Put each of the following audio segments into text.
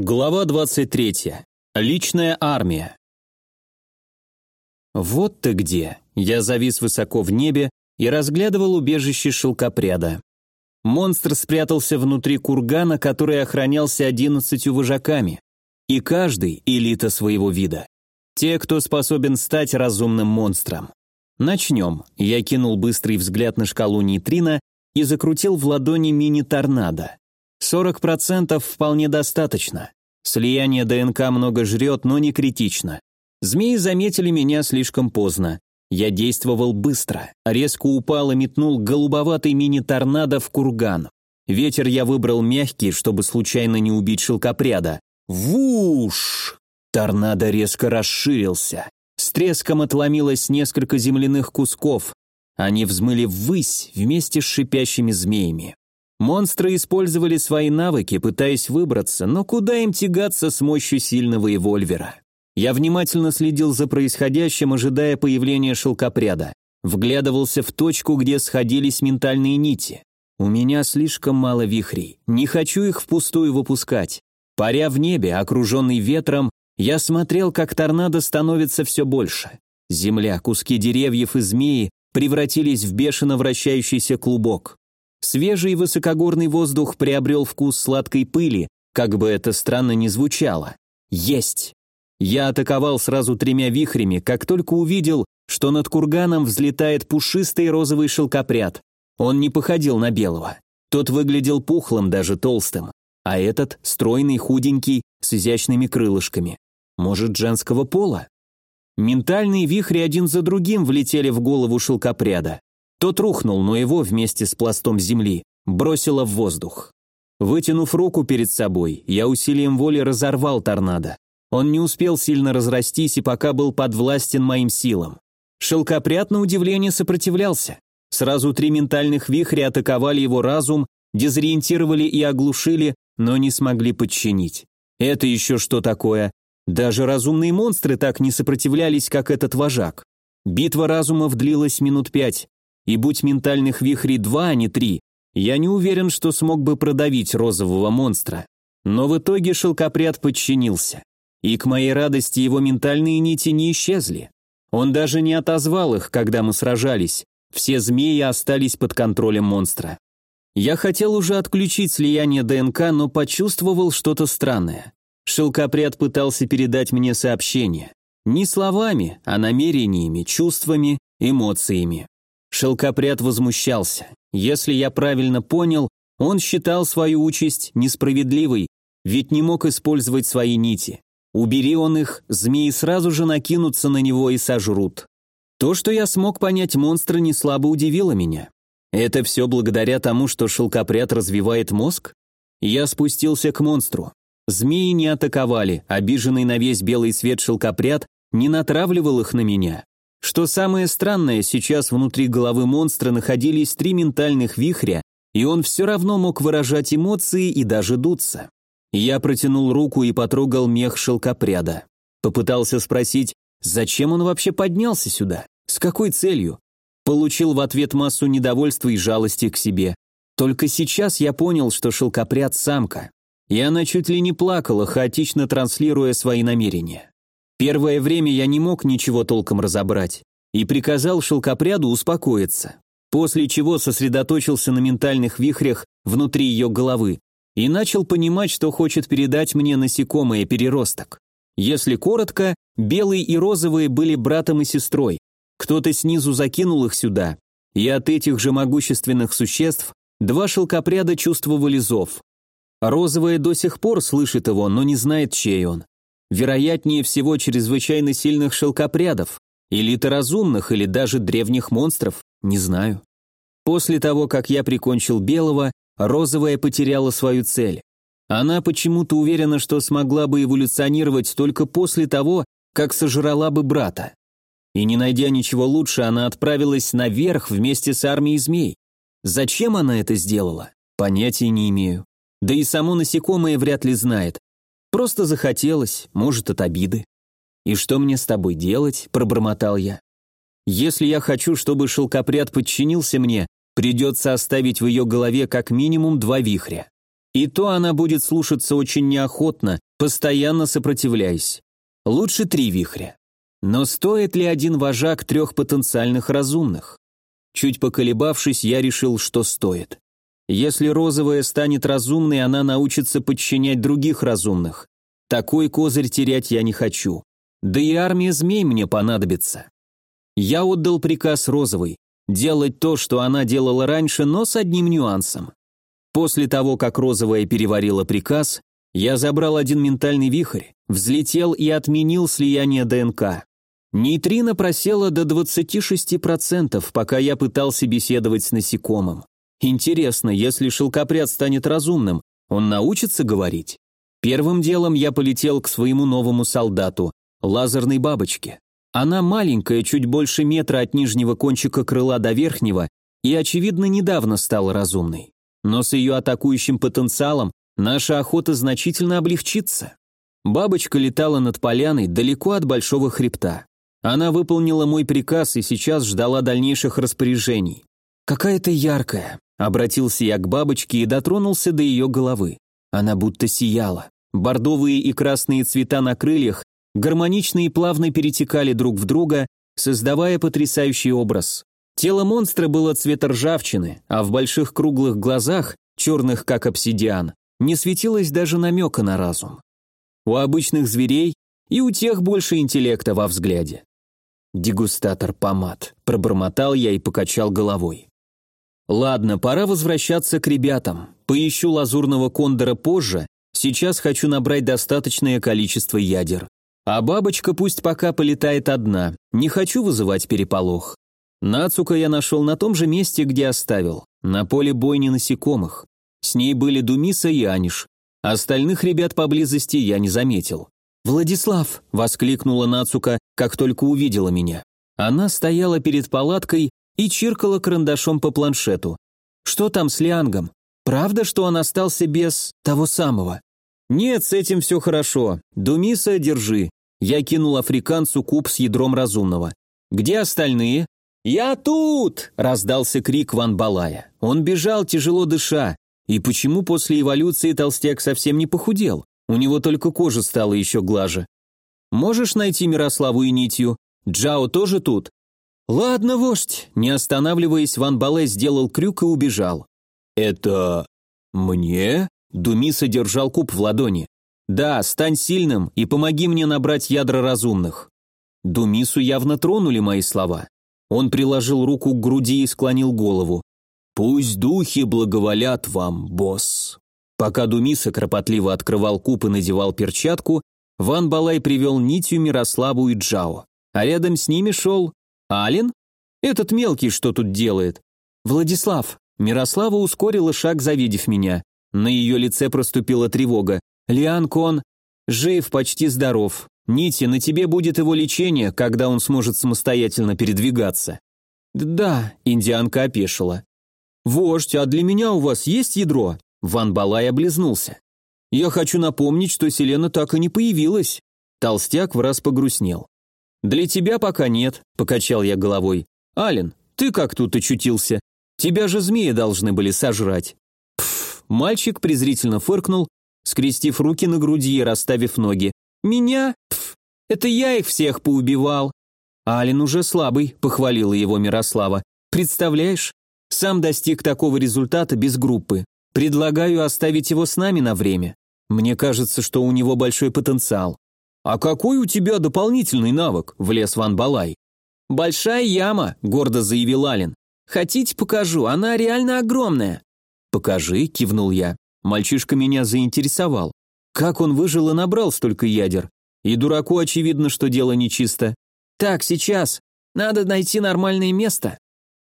Глава 23. Личная армия. Вот ты где. Я завис высоко в небе и разглядывал убежище шелкопряда. Монстр спрятался внутри кургана, который охранялся одиннадцатью вожаками. И каждый – элита своего вида. Те, кто способен стать разумным монстром. Начнем. Я кинул быстрый взгляд на шкалу нейтрино и закрутил в ладони мини-торнадо. 40% вполне достаточно. Слияние ДНК много жрет, но не критично. Змеи заметили меня слишком поздно. Я действовал быстро, резко упал и метнул голубоватый мини-торнадо в курган. Ветер я выбрал мягкий, чтобы случайно не убить шелкопряда. Вуш! Торнадо резко расширился. С треском отломилось несколько земляных кусков. Они взмыли ввысь вместе с шипящими змеями. Монстры использовали свои навыки, пытаясь выбраться, но куда им тягаться с мощью сильного эвольвера? Я внимательно следил за происходящим, ожидая появления шелкопряда. Вглядывался в точку, где сходились ментальные нити. У меня слишком мало вихрей, не хочу их впустую выпускать. Паря в небе, окруженный ветром, я смотрел, как торнадо становится все больше. Земля, куски деревьев и змеи превратились в бешено вращающийся клубок. Свежий высокогорный воздух приобрел вкус сладкой пыли, как бы это странно ни звучало. Есть! Я атаковал сразу тремя вихрями, как только увидел, что над курганом взлетает пушистый розовый шелкопряд. Он не походил на белого. Тот выглядел пухлым, даже толстым. А этот – стройный, худенький, с изящными крылышками. Может, женского пола? Ментальные вихри один за другим влетели в голову шелкопряда. Тот рухнул, но его вместе с пластом земли бросило в воздух. Вытянув руку перед собой, я усилием воли разорвал торнадо. Он не успел сильно разрастись и пока был подвластен моим силам. Шелкопряд, на удивление, сопротивлялся. Сразу три ментальных вихря атаковали его разум, дезориентировали и оглушили, но не смогли подчинить. Это еще что такое? Даже разумные монстры так не сопротивлялись, как этот вожак. Битва разумов длилась минут пять, и будь ментальных вихрей два, а не три, я не уверен, что смог бы продавить розового монстра. Но в итоге шелкопряд подчинился. И к моей радости его ментальные нити не исчезли. Он даже не отозвал их, когда мы сражались. Все змеи остались под контролем монстра. Я хотел уже отключить слияние ДНК, но почувствовал что-то странное. Шелкопряд пытался передать мне сообщение. Не словами, а намерениями, чувствами, эмоциями. Шелкопряд возмущался. Если я правильно понял, он считал свою участь несправедливой, ведь не мог использовать свои нити. Убери он их, змеи сразу же накинутся на него и сожрут. То, что я смог понять монстра, не слабо удивило меня. Это все благодаря тому, что шелкопряд развивает мозг? Я спустился к монстру. Змеи не атаковали, обиженный на весь белый свет шелкопряд не натравливал их на меня. Что самое странное, сейчас внутри головы монстра находились три ментальных вихря, и он все равно мог выражать эмоции и даже дуться. Я протянул руку и потрогал мех шелкопряда. Попытался спросить, зачем он вообще поднялся сюда? С какой целью? Получил в ответ массу недовольства и жалости к себе. Только сейчас я понял, что шелкопряд – самка. И она чуть ли не плакала, хаотично транслируя свои намерения. Первое время я не мог ничего толком разобрать и приказал шелкопряду успокоиться, после чего сосредоточился на ментальных вихрях внутри ее головы и начал понимать, что хочет передать мне насекомое переросток. Если коротко, белые и розовые были братом и сестрой. Кто-то снизу закинул их сюда, и от этих же могущественных существ два шелкопряда чувствовали зов. Розовая до сих пор слышит его, но не знает, чей он. Вероятнее всего чрезвычайно сильных шелкопрядов, элиты разумных или даже древних монстров, не знаю. После того, как я прикончил белого, розовая потеряла свою цель. Она почему-то уверена, что смогла бы эволюционировать только после того, как сожрала бы брата. И не найдя ничего лучше, она отправилась наверх вместе с армией змей. Зачем она это сделала? Понятия не имею. Да и само насекомое вряд ли знает. Просто захотелось, может, от обиды. «И что мне с тобой делать?» – пробормотал я. «Если я хочу, чтобы шелкопряд подчинился мне, придется оставить в ее голове как минимум два вихря. И то она будет слушаться очень неохотно, Постоянно сопротивляйся. Лучше три вихря. Но стоит ли один вожак трех потенциальных разумных? Чуть поколебавшись, я решил, что стоит. Если розовая станет разумной, она научится подчинять других разумных. Такой козырь терять я не хочу. Да и армия змей мне понадобится. Я отдал приказ розовой делать то, что она делала раньше, но с одним нюансом. После того, как розовая переварила приказ, я забрал один ментальный вихрь, взлетел и отменил слияние ДНК. Нейтрино просело до 26%, пока я пытался беседовать с насекомым. Интересно, если шелкопряд станет разумным, он научится говорить? Первым делом я полетел к своему новому солдату, лазерной бабочке. Она маленькая, чуть больше метра от нижнего кончика крыла до верхнего, и, очевидно, недавно стала разумной. Но с ее атакующим потенциалом наша охота значительно облегчится. Бабочка летала над поляной далеко от большого хребта. Она выполнила мой приказ и сейчас ждала дальнейших распоряжений. «Какая-то яркая», — обратился я к бабочке и дотронулся до ее головы. Она будто сияла. Бордовые и красные цвета на крыльях гармонично и плавно перетекали друг в друга, создавая потрясающий образ. Тело монстра было цвета ржавчины, а в больших круглых глазах, черных как обсидиан, не светилось даже намека на разум. У обычных зверей и у тех больше интеллекта во взгляде. «Дегустатор помад», — пробормотал я и покачал головой. «Ладно, пора возвращаться к ребятам. Поищу лазурного кондора позже, сейчас хочу набрать достаточное количество ядер. А бабочка пусть пока полетает одна, не хочу вызывать переполох. Нацука я нашел на том же месте, где оставил, на поле бойни насекомых. С ней были Думиса и Аниш. Остальных ребят поблизости я не заметил. «Владислав!» – воскликнула Нацука, как только увидела меня. Она стояла перед палаткой и чиркала карандашом по планшету. «Что там с Лиангом? Правда, что он остался без того самого?» «Нет, с этим все хорошо. Думиса, держи». Я кинул африканцу куб с ядром разумного. «Где остальные?» «Я тут!» – раздался крик Ван Балая. Он бежал, тяжело дыша. И почему после эволюции толстяк совсем не похудел? У него только кожа стала еще глаже. Можешь найти Мирославу и Нитью? Джао тоже тут?» «Ладно, вождь», – не останавливаясь, Ван Бале сделал крюк и убежал. «Это... мне?» – Думиса держал куб в ладони. «Да, стань сильным и помоги мне набрать ядра разумных». Думису явно тронули мои слова. Он приложил руку к груди и склонил голову. «Пусть духи благоволят вам, босс». Пока Думиса кропотливо открывал куб и надевал перчатку, Ван Балай привел нитью Мирославу и Джао. А рядом с ними шел... Ален? Этот мелкий что тут делает? Владислав. Мирослава ускорила шаг, завидев меня. На ее лице проступила тревога. Лиан Кон жив, почти здоров. Нити, на тебе будет его лечение, когда он сможет самостоятельно передвигаться. Да, индианка опешила. Вождь, а для меня у вас есть ядро? Ван Балай облизнулся. «Я хочу напомнить, что Селена так и не появилась». Толстяк в раз погрустнел. «Для тебя пока нет», — покачал я головой. «Ален, ты как тут очутился? Тебя же змеи должны были сожрать». Пф, мальчик презрительно фыркнул, скрестив руки на груди и расставив ноги. «Меня? Пф, это я их всех поубивал». «Ален уже слабый», — похвалила его Мирослава. «Представляешь, сам достиг такого результата без группы. Предлагаю оставить его с нами на время. Мне кажется, что у него большой потенциал. А какой у тебя дополнительный навык? Влез Ван Балай. Большая яма, гордо заявил Ален. Хотите, покажу, она реально огромная. Покажи, кивнул я. Мальчишка меня заинтересовал. Как он выжил и набрал столько ядер? И дураку очевидно, что дело нечисто. Так, сейчас. Надо найти нормальное место.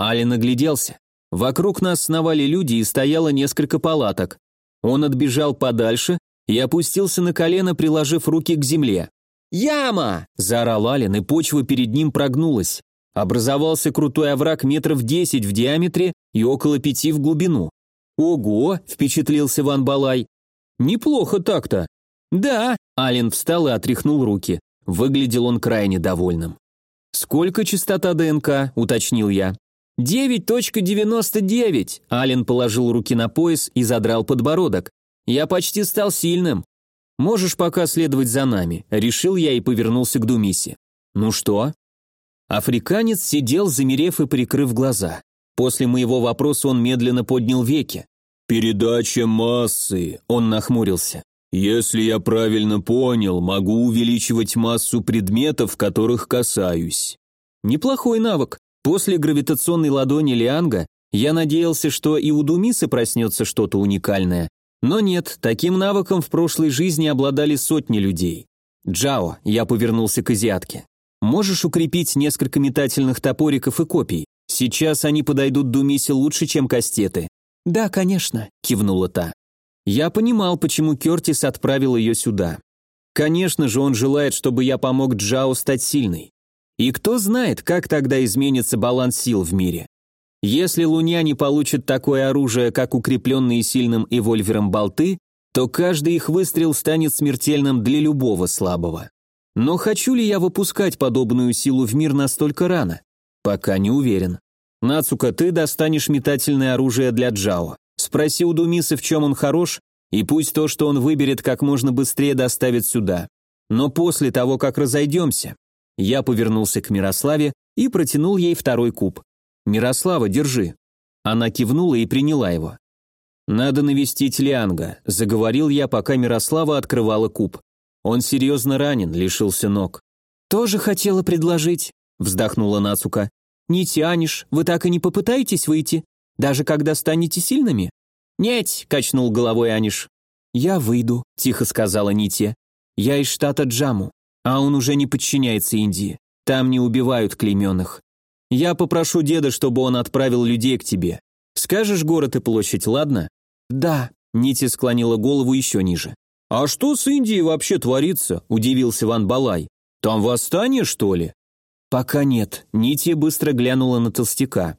Ален огляделся. Вокруг нас сновали люди и стояло несколько палаток. Он отбежал подальше и опустился на колено, приложив руки к земле. «Яма!» – заорал Ален, и почва перед ним прогнулась. Образовался крутой овраг метров десять в диаметре и около пяти в глубину. «Ого!» – впечатлился Ван Балай. «Неплохо так-то». «Да!» – Ален встал и отряхнул руки. Выглядел он крайне довольным. «Сколько частота ДНК?» – уточнил я. «9.99!» Ален положил руки на пояс и задрал подбородок. «Я почти стал сильным». Можешь пока следовать за нами, решил я и повернулся к Думисе. Ну что? Африканец сидел, замерев и прикрыв глаза. После моего вопроса он медленно поднял веки. «Передача массы», — он нахмурился. «Если я правильно понял, могу увеличивать массу предметов, которых касаюсь». Неплохой навык. После гравитационной ладони Лианга я надеялся, что и у Думисы проснется что-то уникальное. Но нет, таким навыком в прошлой жизни обладали сотни людей. «Джао», я повернулся к азиатке. «Можешь укрепить несколько метательных топориков и копий? Сейчас они подойдут Думисе лучше, чем кастеты». «Да, конечно», — кивнула та. Я понимал, почему Кертис отправил ее сюда. Конечно же, он желает, чтобы я помог Джао стать сильной. И кто знает, как тогда изменится баланс сил в мире. Если луняне получат такое оружие, как укрепленные сильным эвольвером болты, то каждый их выстрел станет смертельным для любого слабого. Но хочу ли я выпускать подобную силу в мир настолько рано? Пока не уверен. Нацука, ты достанешь метательное оружие для Джао. Спроси у Думисы, в чем он хорош, и пусть то, что он выберет, как можно быстрее доставит сюда. Но после того, как разойдемся, я повернулся к Мирославе и протянул ей второй куб. «Мирослава, держи». Она кивнула и приняла его. «Надо навестить Лианга», — заговорил я, пока Мирослава открывала куб. «Он серьезно ранен, лишился ног». «Тоже хотела предложить», — вздохнула Нацука. «Не тянешь, вы так и не попытаетесь выйти, даже когда станете сильными?» «Нет», — качнул головой Аниш. «Я выйду», — тихо сказала Нития. «Я из штата Джаму, а он уже не подчиняется Индии. Там не убивают клейменных. Я попрошу деда, чтобы он отправил людей к тебе. Скажешь город и площадь, ладно?» «Да», — Нити склонила голову еще ниже. «А что с Индией вообще творится?» – удивился Ван Балай. «Там восстание, что ли?» «Пока нет», – Нити быстро глянула на толстяка.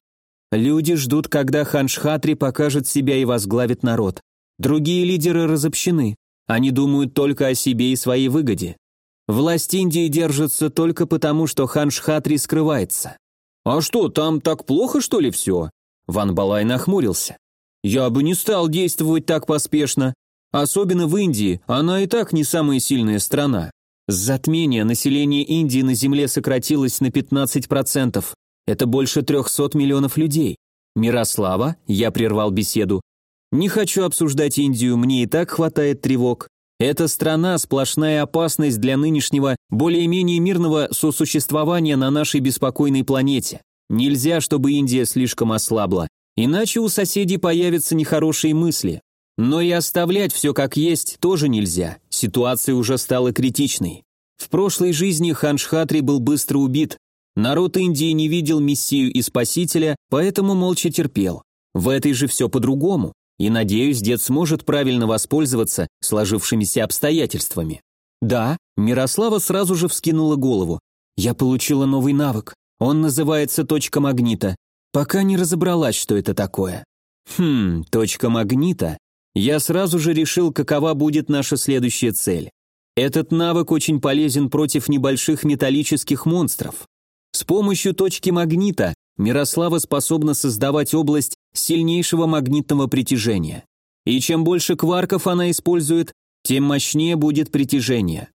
«Люди ждут, когда Ханшхатри покажет себя и возглавит народ. Другие лидеры разобщены. Они думают только о себе и своей выгоде. Власть Индии держится только потому, что Ханшхатри скрывается. «А что, там так плохо, что ли, все?» Ван Балай нахмурился. «Я бы не стал действовать так поспешно. Особенно в Индии, она и так не самая сильная страна. С затмения население Индии на Земле сократилось на 15%. Это больше 300 миллионов людей. Мирослава, я прервал беседу. Не хочу обсуждать Индию, мне и так хватает тревог. Эта страна – сплошная опасность для нынешнего, более-менее мирного сосуществования на нашей беспокойной планете. Нельзя, чтобы Индия слишком ослабла, иначе у соседей появятся нехорошие мысли. Но и оставлять все как есть тоже нельзя, ситуация уже стала критичной. В прошлой жизни Ханшхатри был быстро убит, народ Индии не видел мессию и спасителя, поэтому молча терпел. В этой же все по-другому. И, надеюсь, дед сможет правильно воспользоваться сложившимися обстоятельствами. Да, Мирослава сразу же вскинула голову. Я получила новый навык. Он называется точка магнита. Пока не разобралась, что это такое. Хм, точка магнита. Я сразу же решил, какова будет наша следующая цель. Этот навык очень полезен против небольших металлических монстров. С помощью точки магнита Мирослава способна создавать область сильнейшего магнитного притяжения. И чем больше кварков она использует, тем мощнее будет притяжение.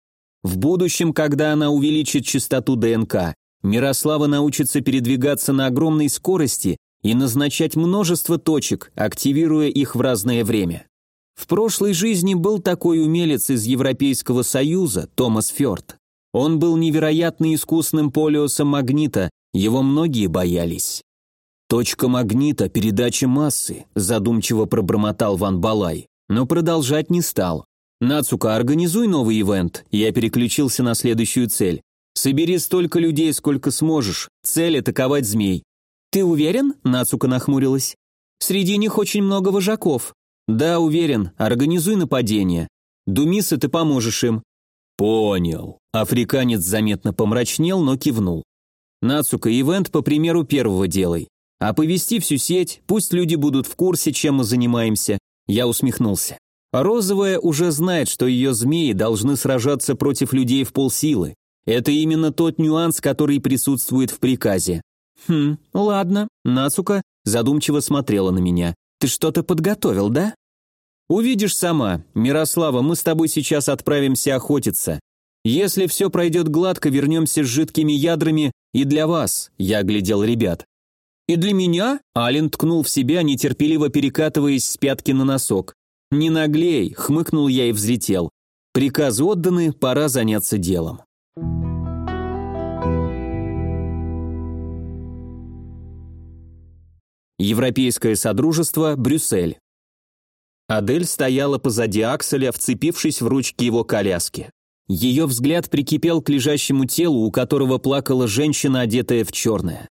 В будущем, когда она увеличит частоту ДНК, Мирослава научится передвигаться на огромной скорости и назначать множество точек, активируя их в разное время. В прошлой жизни был такой умелец из Европейского Союза, Томас Фёрд. Он был невероятно искусным полиосом магнита, его многие боялись. «Точка магнита, передача массы», задумчиво пробормотал Ван Балай, но продолжать не стал. «Нацука, организуй новый ивент». Я переключился на следующую цель. «Собери столько людей, сколько сможешь. Цель – атаковать змей». «Ты уверен?» – Нацука нахмурилась. «Среди них очень много вожаков». «Да, уверен. Организуй нападение. Думиса, ты поможешь им». «Понял». Африканец заметно помрачнел, но кивнул. «Нацука, ивент по примеру первого делай. Оповести всю сеть, пусть люди будут в курсе, чем мы занимаемся. Я усмехнулся. Розовая уже знает, что ее змеи должны сражаться против людей в полсилы. Это именно тот нюанс, который присутствует в приказе. Хм, ладно. Нацука задумчиво смотрела на меня. Ты что-то подготовил, да? «Увидишь сама. Мирослава, мы с тобой сейчас отправимся охотиться. Если все пройдет гладко, вернемся с жидкими ядрами и для вас», — я оглядел ребят. «И для меня?» — Ален ткнул в себя, нетерпеливо перекатываясь с пятки на носок. «Не наглей», — хмыкнул я и взлетел. «Приказы отданы, пора заняться делом». Европейское Содружество, Брюссель. Адель стояла позади Акселя, вцепившись в ручки его коляски. Ее взгляд прикипел к лежащему телу, у которого плакала женщина, одетая в черное.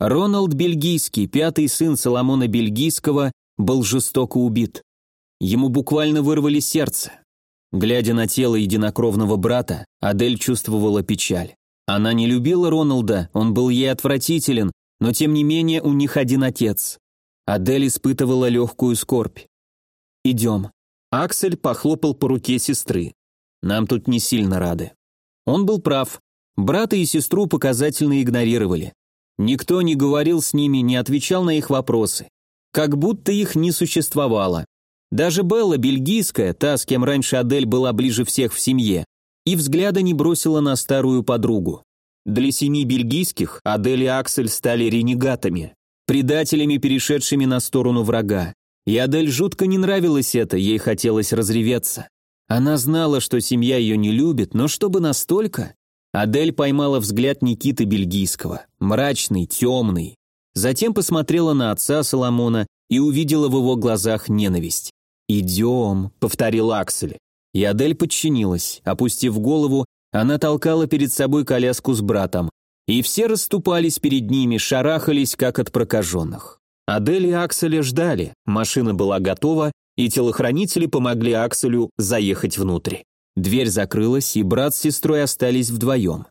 Роналд Бельгийский, пятый сын Соломона Бельгийского, был жестоко убит. Ему буквально вырвали сердце. Глядя на тело единокровного брата, Адель чувствовала печаль. Она не любила Роналда, он был ей отвратителен, но тем не менее у них один отец. Адель испытывала легкую скорбь. «Идем». Аксель похлопал по руке сестры. «Нам тут не сильно рады». Он был прав. Брата и сестру показательно игнорировали. Никто не говорил с ними, не отвечал на их вопросы. Как будто их не существовало. Даже Белла, бельгийская, та, с кем раньше Адель была ближе всех в семье, и взгляда не бросила на старую подругу. Для семьи бельгийских Адель и Аксель стали ренегатами, предателями, перешедшими на сторону врага. И Адель жутко не нравилось это, ей хотелось разреветься. Она знала, что семья ее не любит, но чтобы настолько... Адель поймала взгляд Никиты Бельгийского, мрачный, темный. Затем посмотрела на отца Соломона и увидела в его глазах ненависть. «Идем», — повторил Аксель. И Адель подчинилась. Опустив голову, она толкала перед собой коляску с братом. И все расступались перед ними, шарахались, как от прокаженных. Адель и Акселя ждали, машина была готова, и телохранители помогли Акселю заехать внутрь. Дверь закрылась, и брат с сестрой остались вдвоем.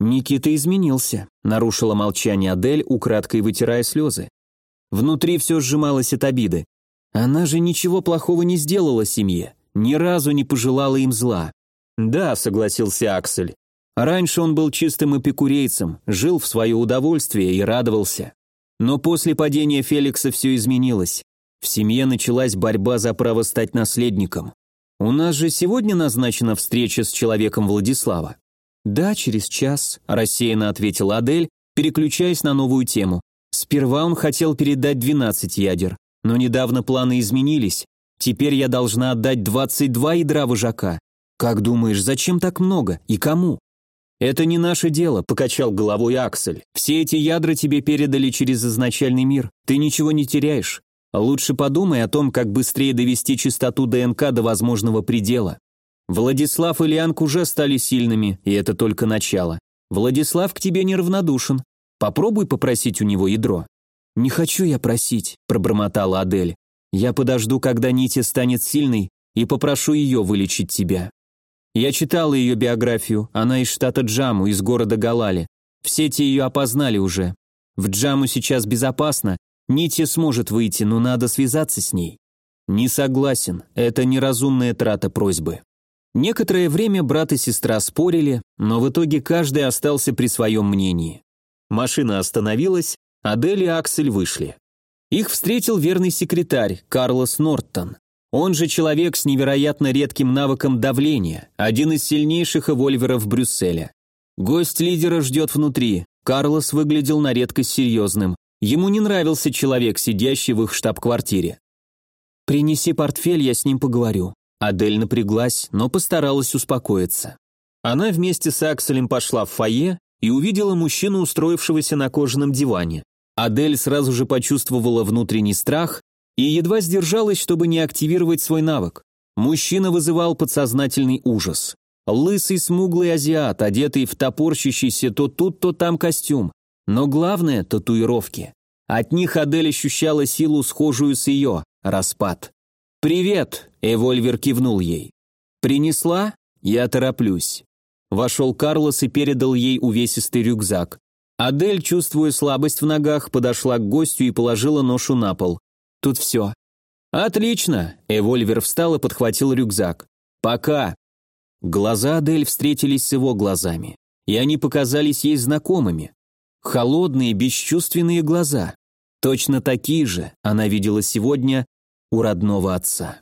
«Никита изменился», — нарушила молчание Адель, украдкой вытирая слезы. Внутри все сжималось от обиды. Она же ничего плохого не сделала семье, ни разу не пожелала им зла. «Да», — согласился Аксель. Раньше он был чистым эпикурейцем, жил в свое удовольствие и радовался. Но после падения Феликса все изменилось. В семье началась борьба за право стать наследником. «У нас же сегодня назначена встреча с человеком Владислава». «Да, через час», – рассеянно ответила Адель, переключаясь на новую тему. «Сперва он хотел передать 12 ядер, но недавно планы изменились. Теперь я должна отдать 22 ядра вожака. Как думаешь, зачем так много и кому?» «Это не наше дело», – покачал головой Аксель. «Все эти ядра тебе передали через изначальный мир. Ты ничего не теряешь. Лучше подумай о том, как быстрее довести частоту ДНК до возможного предела. Владислав и Лианг уже стали сильными, и это только начало. Владислав к тебе неравнодушен. Попробуй попросить у него ядро». «Не хочу я просить», – пробормотала Адель. «Я подожду, когда Нити станет сильной, и попрошу ее вылечить тебя». Я читала ее биографию, она из штата Джаму, из города Галали. Все те ее опознали уже. В Джаму сейчас безопасно, Нити сможет выйти, но надо связаться с ней. Не согласен, это неразумная трата просьбы. Некоторое время брат и сестра спорили, но в итоге каждый остался при своем мнении. Машина остановилась, Адель и Аксель вышли. Их встретил верный секретарь, Карлос Норттон. Он же человек с невероятно редким навыком давления, один из сильнейших эвольверов Брюсселя. Гость лидера ждет внутри. Карлос выглядел на редкость серьезным. Ему не нравился человек, сидящий в их штаб-квартире. «Принеси портфель, я с ним поговорю». Адель напряглась, но постаралась успокоиться. Она вместе с Акселем пошла в фойе и увидела мужчину, устроившегося на кожаном диване. Адель сразу же почувствовала внутренний страх и едва сдержалась, чтобы не активировать свой навык. Мужчина вызывал подсознательный ужас. Лысый смуглый азиат, одетый в топорщащийся то тут, то там костюм. Но главное – татуировки. От них Адель ощущала силу, схожую с ее, распад. «Привет!» – Эвольвер кивнул ей. «Принесла? Я тороплюсь». Вошел Карлос и передал ей увесистый рюкзак. Адель, чувствуя слабость в ногах, подошла к гостю и положила ношу на пол. «Тут все». «Отлично!» – Эвольвер встал и подхватил рюкзак. «Пока!» Глаза Адель встретились с его глазами, и они показались ей знакомыми. Холодные, бесчувственные глаза. Точно такие же она видела сегодня у родного отца.